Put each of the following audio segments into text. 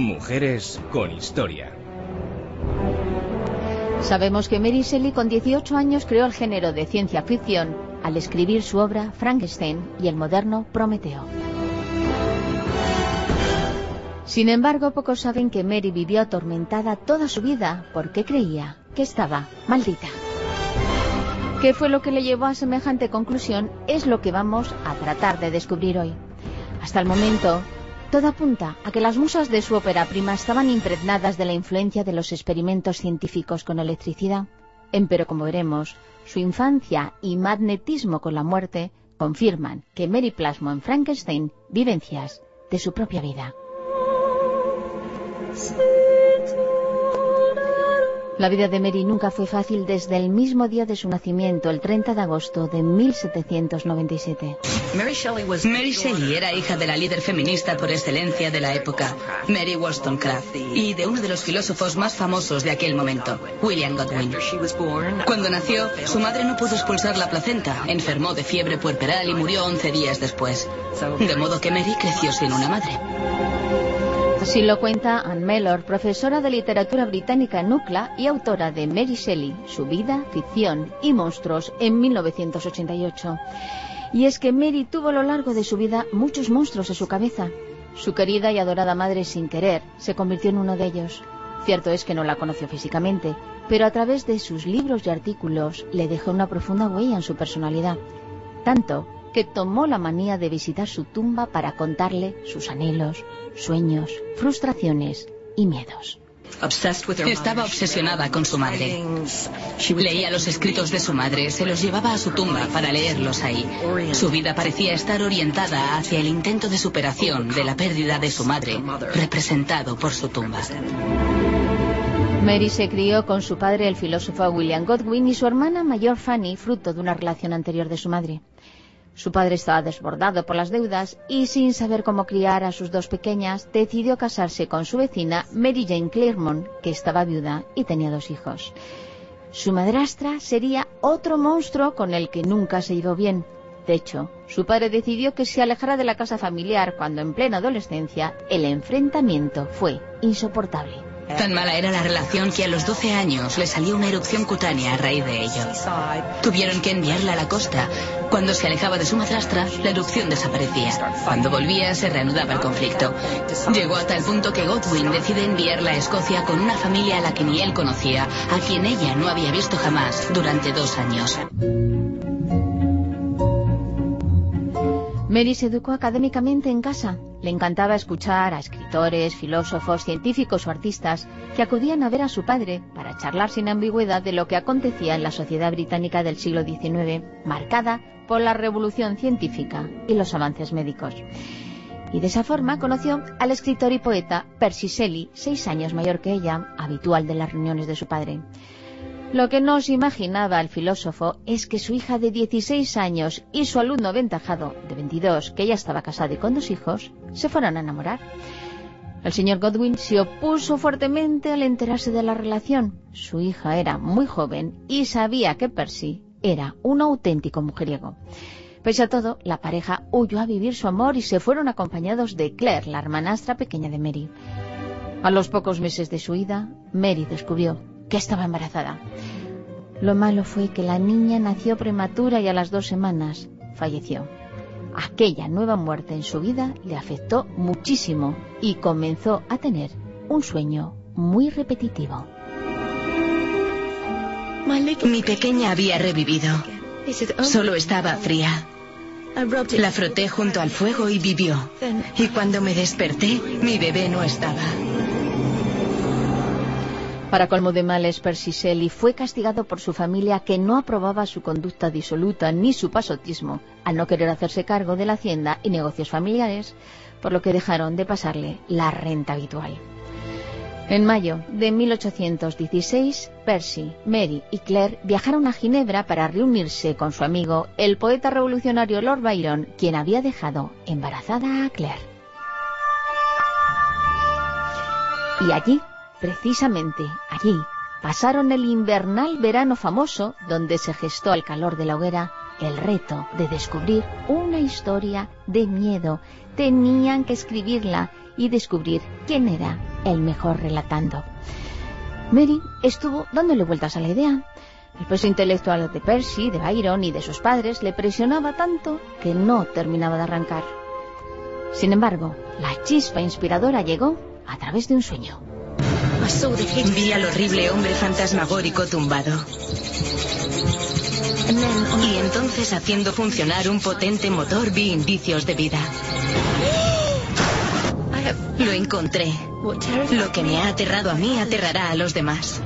Mujeres con historia. Sabemos que Mary Shelley con 18 años creó el género de ciencia ficción al escribir su obra Frankenstein y el moderno Prometeo. Sin embargo, pocos saben que Mary vivió atormentada toda su vida porque creía que estaba maldita. ¿Qué fue lo que le llevó a semejante conclusión? Es lo que vamos a tratar de descubrir hoy. Hasta el momento, todo apunta a que las musas de su ópera prima estaban impregnadas de la influencia de los experimentos científicos con electricidad. Pero como veremos, su infancia y magnetismo con la muerte confirman que Mary plasmó en Frankenstein vivencias de su propia vida. La vida de Mary nunca fue fácil desde el mismo día de su nacimiento, el 30 de agosto de 1797. Mary Shelley era hija de la líder feminista por excelencia de la época, Mary Wollstonecraft, y de uno de los filósofos más famosos de aquel momento, William Godwin. Cuando nació, su madre no pudo expulsar la placenta, enfermó de fiebre puerperal y murió 11 días después. De modo que Mary creció sin una madre. Así lo cuenta Anne Mellor, profesora de literatura británica en UCLA y autora de Mary Shelley, su vida, ficción y monstruos en 1988. Y es que Mary tuvo a lo largo de su vida muchos monstruos en su cabeza. Su querida y adorada madre sin querer se convirtió en uno de ellos. Cierto es que no la conoció físicamente, pero a través de sus libros y artículos le dejó una profunda huella en su personalidad. Tanto que tomó la manía de visitar su tumba para contarle sus anhelos, sueños, frustraciones y miedos. Estaba obsesionada con su madre. Leía los escritos de su madre, se los llevaba a su tumba para leerlos ahí. Su vida parecía estar orientada hacia el intento de superación de la pérdida de su madre, representado por su tumba. Mary se crió con su padre, el filósofo William Godwin, y su hermana mayor Fanny, fruto de una relación anterior de su madre. Su padre estaba desbordado por las deudas y, sin saber cómo criar a sus dos pequeñas, decidió casarse con su vecina Mary Jane Claremont, que estaba viuda y tenía dos hijos. Su madrastra sería otro monstruo con el que nunca se llevó bien. De hecho, su padre decidió que se alejara de la casa familiar cuando en plena adolescencia el enfrentamiento fue insoportable. Tan mala era la relación que a los 12 años le salió una erupción cutánea a raíz de ello. Tuvieron que enviarla a la costa. Cuando se alejaba de su madrastra, la erupción desaparecía. Cuando volvía, se reanudaba el conflicto. Llegó a tal punto que Godwin decide enviarla a Escocia con una familia a la que ni él conocía, a quien ella no había visto jamás durante dos años. Mary se educó académicamente en casa. Le encantaba escuchar a escritores, filósofos, científicos o artistas que acudían a ver a su padre para charlar sin ambigüedad de lo que acontecía en la sociedad británica del siglo XIX, marcada por la revolución científica y los avances médicos. Y de esa forma conoció al escritor y poeta Percy Shelley, seis años mayor que ella, habitual de las reuniones de su padre. Lo que no se imaginaba el filósofo es que su hija de 16 años y su alumno aventajado de 22, que ya estaba casado y con dos hijos, se fueron a enamorar. El señor Godwin se opuso fuertemente al enterarse de la relación. Su hija era muy joven y sabía que Percy era un auténtico mujeriego. Pese a todo, la pareja huyó a vivir su amor y se fueron acompañados de Claire, la hermanastra pequeña de Mary. A los pocos meses de su ida, Mary descubrió que estaba embarazada. Lo malo fue que la niña nació prematura y a las dos semanas falleció. Aquella nueva muerte en su vida le afectó muchísimo y comenzó a tener un sueño muy repetitivo. Mi pequeña había revivido. Solo estaba fría. La froté junto al fuego y vivió. Y cuando me desperté, mi bebé no estaba. Para colmo de males, Percy Shelley fue castigado por su familia que no aprobaba su conducta disoluta ni su pasotismo al no querer hacerse cargo de la hacienda y negocios familiares, por lo que dejaron de pasarle la renta habitual. En mayo de 1816, Percy, Mary y Claire viajaron a Ginebra para reunirse con su amigo, el poeta revolucionario Lord Byron, quien había dejado embarazada a Claire. Y allí Precisamente allí pasaron el invernal verano famoso donde se gestó al calor de la hoguera el reto de descubrir una historia de miedo. Tenían que escribirla y descubrir quién era el mejor relatando. Mary estuvo dándole vueltas a la idea. El peso intelectual de Percy, de Byron y de sus padres le presionaba tanto que no terminaba de arrancar. Sin embargo, la chispa inspiradora llegó a través de un sueño. Vi al horrible hombre fantasmagórico tumbado. Y entonces haciendo funcionar un potente motor vi indicios de vida. Lo encontré. Lo que me ha aterrado a mí aterrará a los demás.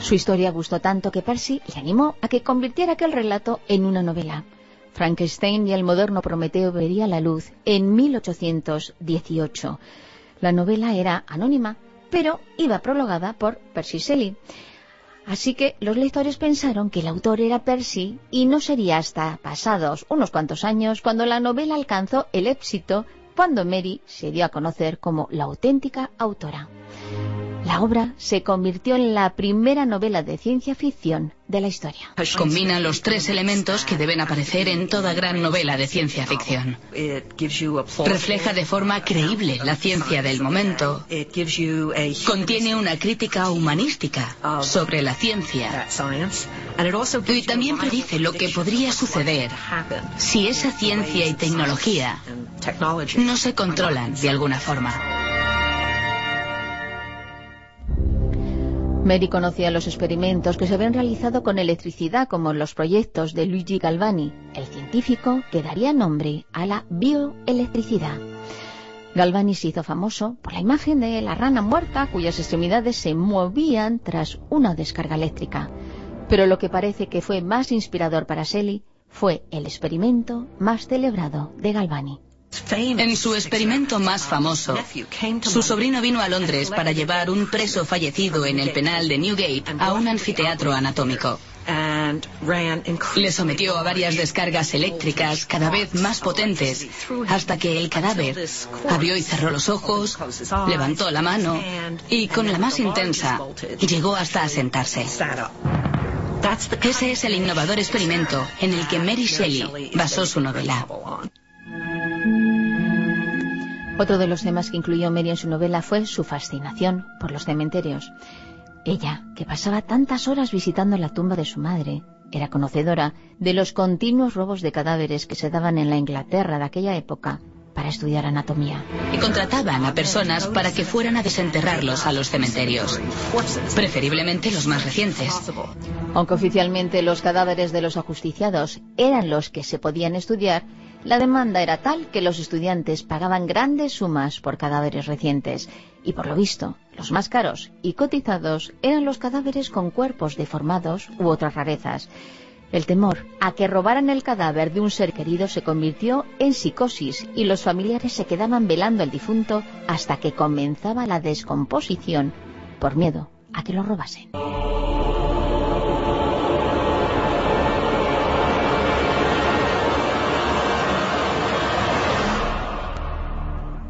Su historia gustó tanto que Percy le animó a que convirtiera aquel relato en una novela. Frankenstein y el moderno Prometeo vería la luz en 1818. La novela era anónima, pero iba prologada por Percy Shelley. Así que los lectores pensaron que el autor era Percy y no sería hasta pasados unos cuantos años cuando la novela alcanzó el éxito cuando Mary se dio a conocer como la auténtica autora. La obra se convirtió en la primera novela de ciencia ficción de la historia. Combina los tres elementos que deben aparecer en toda gran novela de ciencia ficción. Refleja de forma creíble la ciencia del momento. Contiene una crítica humanística sobre la ciencia. Y también predice lo que podría suceder si esa ciencia y tecnología no se controlan de alguna forma. Mary conocía los experimentos que se habían realizado con electricidad, como los proyectos de Luigi Galvani, el científico que daría nombre a la bioelectricidad. Galvani se hizo famoso por la imagen de la rana muerta cuyas extremidades se movían tras una descarga eléctrica. Pero lo que parece que fue más inspirador para Shelley fue el experimento más celebrado de Galvani. En su experimento más famoso, su sobrino vino a Londres para llevar un preso fallecido en el penal de Newgate a un anfiteatro anatómico. Le sometió a varias descargas eléctricas cada vez más potentes hasta que el cadáver abrió y cerró los ojos, levantó la mano y con la más intensa llegó hasta a sentarse. Ese es el innovador experimento en el que Mary Shelley basó su novela. Otro de los temas que incluyó Mary en su novela fue su fascinación por los cementerios. Ella, que pasaba tantas horas visitando la tumba de su madre, era conocedora de los continuos robos de cadáveres que se daban en la Inglaterra de aquella época para estudiar anatomía. Y contrataban a personas para que fueran a desenterrarlos a los cementerios, preferiblemente los más recientes. Aunque oficialmente los cadáveres de los ajusticiados eran los que se podían estudiar, la demanda era tal que los estudiantes pagaban grandes sumas por cadáveres recientes y por lo visto los más caros y cotizados eran los cadáveres con cuerpos deformados u otras rarezas. El temor a que robaran el cadáver de un ser querido se convirtió en psicosis y los familiares se quedaban velando al difunto hasta que comenzaba la descomposición por miedo a que lo robasen.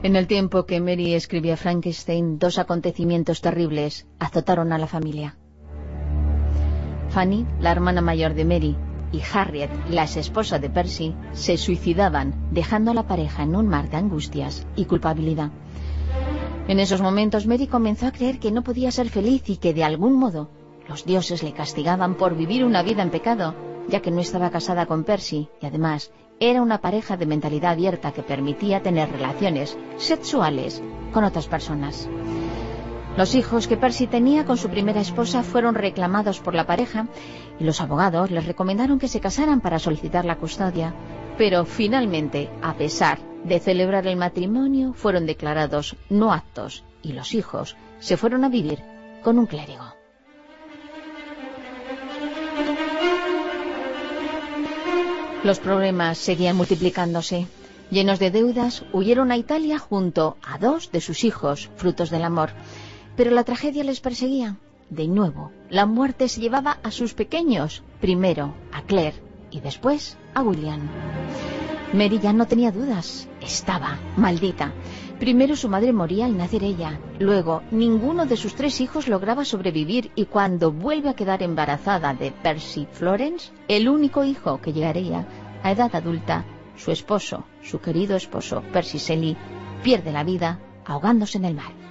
En el tiempo que Mary escribía Frankenstein, dos acontecimientos terribles azotaron a la familia. Fanny, la hermana mayor de Mary, y Harriet, la esposa de Percy, se suicidaban, dejando a la pareja en un mar de angustias y culpabilidad. En esos momentos Mary comenzó a creer que no podía ser feliz y que de algún modo los dioses le castigaban por vivir una vida en pecado, ya que no estaba casada con Percy y además era una pareja de mentalidad abierta que permitía tener relaciones sexuales con otras personas. Los hijos que Percy tenía con su primera esposa fueron reclamados por la pareja y los abogados les recomendaron que se casaran para solicitar la custodia, pero finalmente, a pesar de celebrar el matrimonio, fueron declarados no aptos y los hijos se fueron a vivir con un clérigo. Los problemas seguían multiplicándose. Llenos de deudas, huyeron a Italia junto a dos de sus hijos, frutos del amor. Pero la tragedia les perseguía. De nuevo, la muerte se llevaba a sus pequeños, primero a Claire y después a William. Mary ya no tenía dudas, estaba maldita. Primero su madre moría al nacer ella, luego ninguno de sus tres hijos lograba sobrevivir y cuando vuelve a quedar embarazada de Percy Florence, el único hijo que llegaría a edad adulta, su esposo, su querido esposo, Percy Shelley, pierde la vida ahogándose en el mar.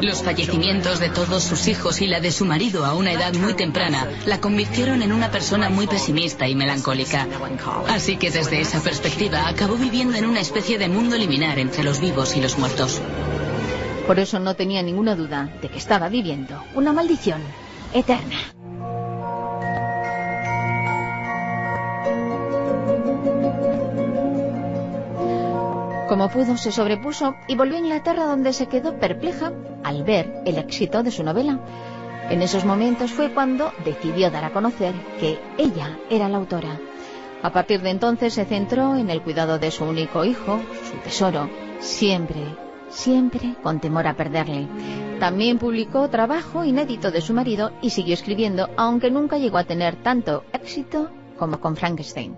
Los fallecimientos de todos sus hijos y la de su marido a una edad muy temprana la convirtieron en una persona muy pesimista y melancólica. Así que desde esa perspectiva acabó viviendo en una especie de mundo liminar entre los vivos y los muertos. Por eso no tenía ninguna duda de que estaba viviendo una maldición eterna. Como pudo, se sobrepuso y volvió a Inglaterra donde se quedó perpleja al ver el éxito de su novela. En esos momentos fue cuando decidió dar a conocer que ella era la autora. A partir de entonces se centró en el cuidado de su único hijo, su tesoro, siempre, siempre con temor a perderle. También publicó trabajo inédito de su marido y siguió escribiendo, aunque nunca llegó a tener tanto éxito como con Frankenstein.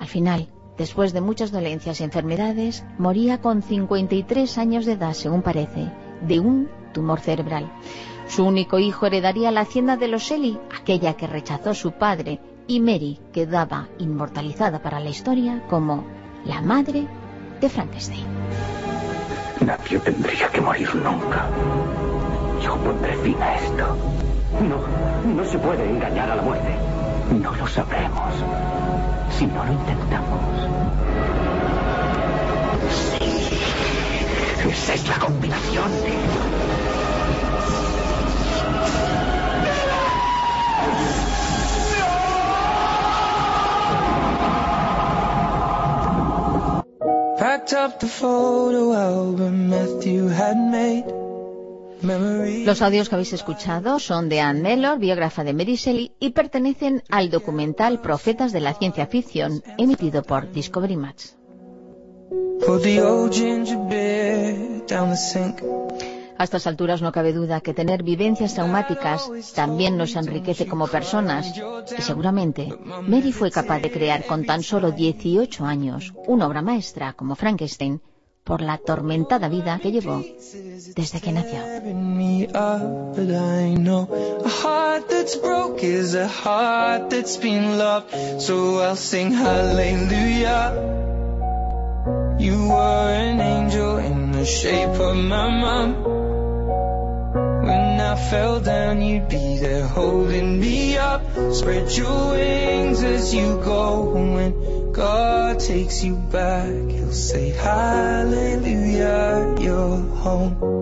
Al final, Después de muchas dolencias y enfermedades, moría con 53 años de edad, según parece, de un tumor cerebral. Su único hijo heredaría la hacienda de los Shelley, aquella que rechazó su padre, y Mary quedaba inmortalizada para la historia como la madre de Frankenstein. Nadie tendría que morir nunca. Yo pondré fin a esto. No, no se puede engañar a la muerte. No lo sabremos si no lo intentamos. Sí, esa es la combinación. Packed up the photo album Matthew had made los audios que habéis escuchado son de Anne Mellor, biógrafa de Mary Shelley, y pertenecen al documental Profetas de la Ciencia Ficción, emitido por Discovery Match. A estas alturas no cabe duda que tener vivencias traumáticas también nos enriquece como personas y seguramente Mary fue capaz de crear con tan solo 18 años una obra maestra como Frankenstein por la atormentada vida que llevó desde que nació. You were an angel in the shape of my mom. When I fell down, you'd be there holding me up. Spread your wings as you go. When God takes you back, He'll say, Hallelujah, you're home.